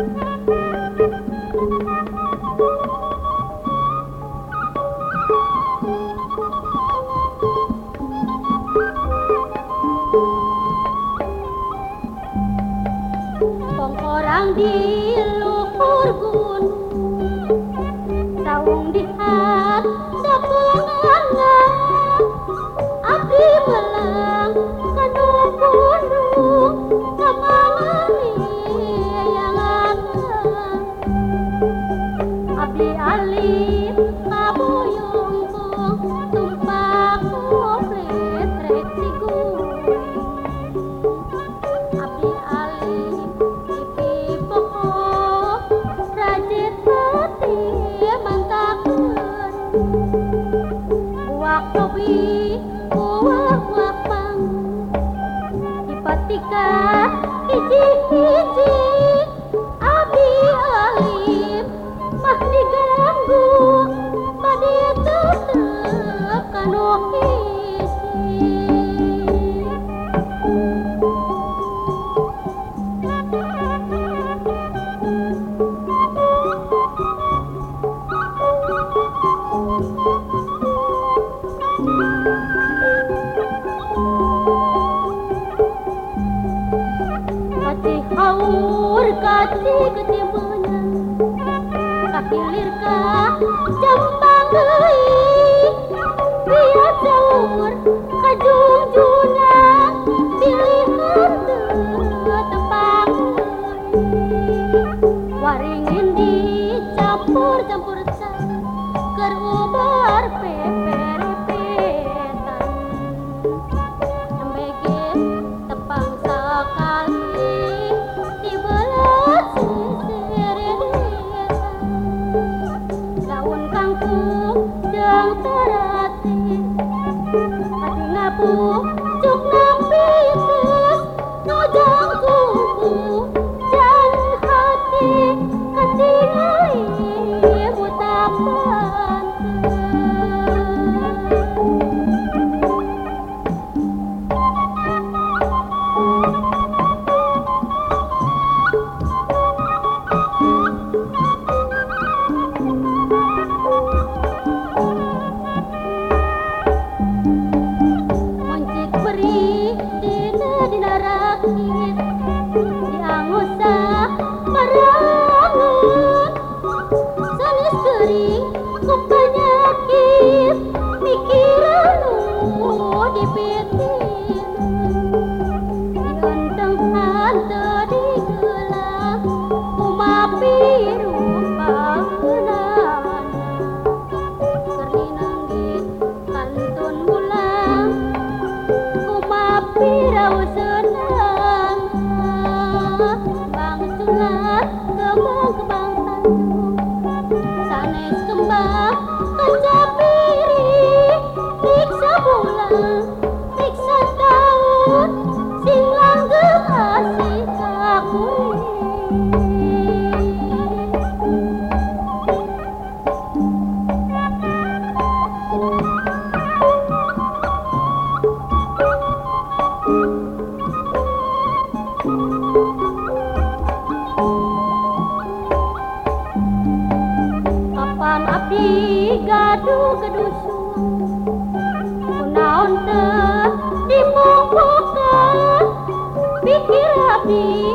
Wong orang di kopi uwah wah pang dipatika iji iji haur kasih ketimbunnya kakilirka jempang deui dia caur kajungjuna pilih henteu tepang waringin dicampur-campur Oh. đi biết naon teh dipupuk pikir hati.